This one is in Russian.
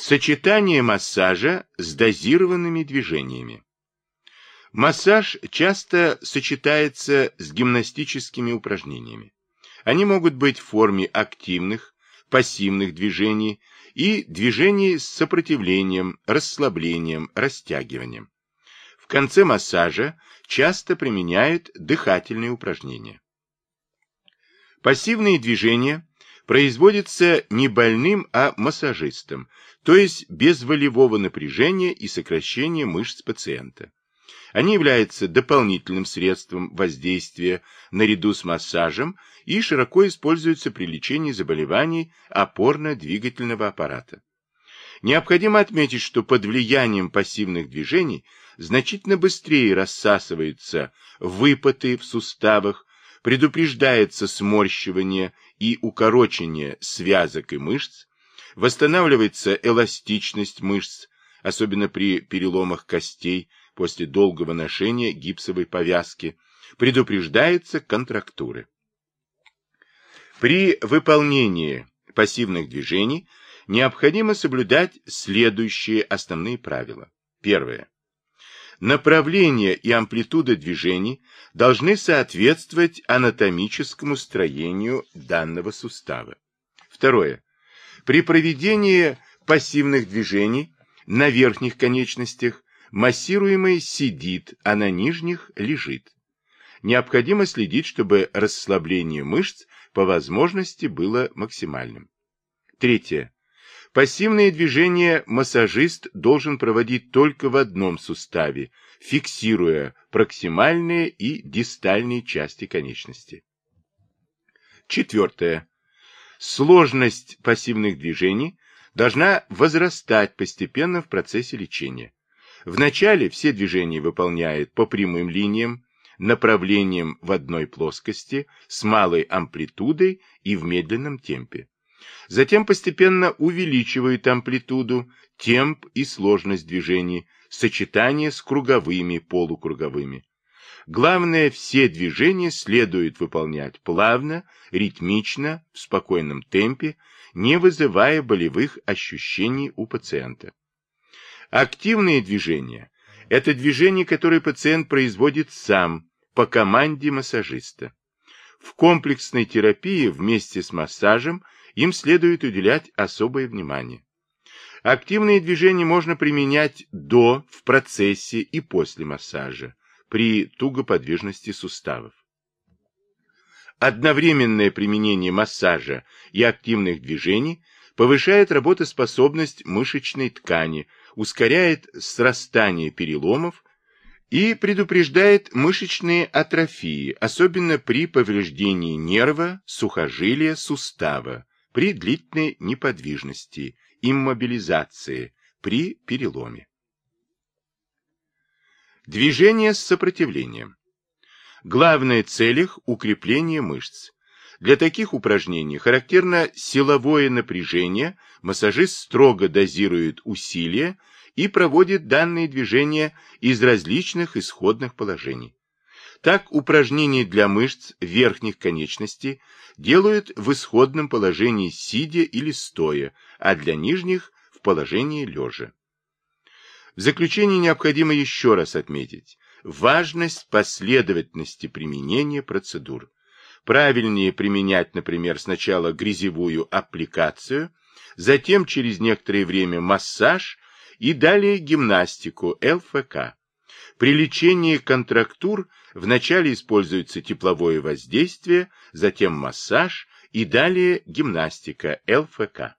Сочетание массажа с дозированными движениями. Массаж часто сочетается с гимнастическими упражнениями. Они могут быть в форме активных, пассивных движений и движений с сопротивлением, расслаблением, растягиванием. В конце массажа часто применяют дыхательные упражнения. Пассивные движения производятся не больным, а массажистом, то есть без волевого напряжения и сокращения мышц пациента. Они являются дополнительным средством воздействия наряду с массажем и широко используются при лечении заболеваний опорно-двигательного аппарата. Необходимо отметить, что под влиянием пассивных движений значительно быстрее рассасываются выпаты в суставах, предупреждается сморщивание и укорочение связок и мышц, восстанавливается эластичность мышц, особенно при переломах костей после долгого ношения гипсовой повязки, предупреждается контрактуры. При выполнении пассивных движений необходимо соблюдать следующие основные правила. Первое. Направление и амплитуда движений должны соответствовать анатомическому строению данного сустава. Второе. При проведении пассивных движений на верхних конечностях массируемый сидит, а на нижних лежит. Необходимо следить, чтобы расслабление мышц по возможности было максимальным. Третье. Пассивные движения массажист должен проводить только в одном суставе, фиксируя проксимальные и дистальные части конечности. Четвертое. Сложность пассивных движений должна возрастать постепенно в процессе лечения. Вначале все движения выполняет по прямым линиям, направлением в одной плоскости, с малой амплитудой и в медленном темпе. Затем постепенно увеличивает амплитуду, темп и сложность движений, сочетание с круговыми, полукруговыми. Главное, все движения следует выполнять плавно, ритмично, в спокойном темпе, не вызывая болевых ощущений у пациента. Активные движения – это движения, которые пациент производит сам, по команде массажиста. В комплексной терапии вместе с массажем им следует уделять особое внимание. Активные движения можно применять до, в процессе и после массажа, при тугоподвижности суставов. Одновременное применение массажа и активных движений повышает работоспособность мышечной ткани, ускоряет срастание переломов и предупреждает мышечные атрофии, особенно при повреждении нерва, сухожилия, сустава, при длительной неподвижности, иммобилизации, при переломе. Движение с сопротивлением. Главная цель их – укрепление мышц. Для таких упражнений характерно силовое напряжение, массажист строго дозирует усилия и проводит данные движения из различных исходных положений. Так упражнения для мышц верхних конечностей делают в исходном положении сидя или стоя, а для нижних – в положении лежа. В заключение необходимо еще раз отметить важность последовательности применения процедур. Правильнее применять, например, сначала грязевую аппликацию, затем через некоторое время массаж и далее гимнастику ЛФК. При лечении контрактур вначале используется тепловое воздействие, затем массаж и далее гимнастика ЛФК.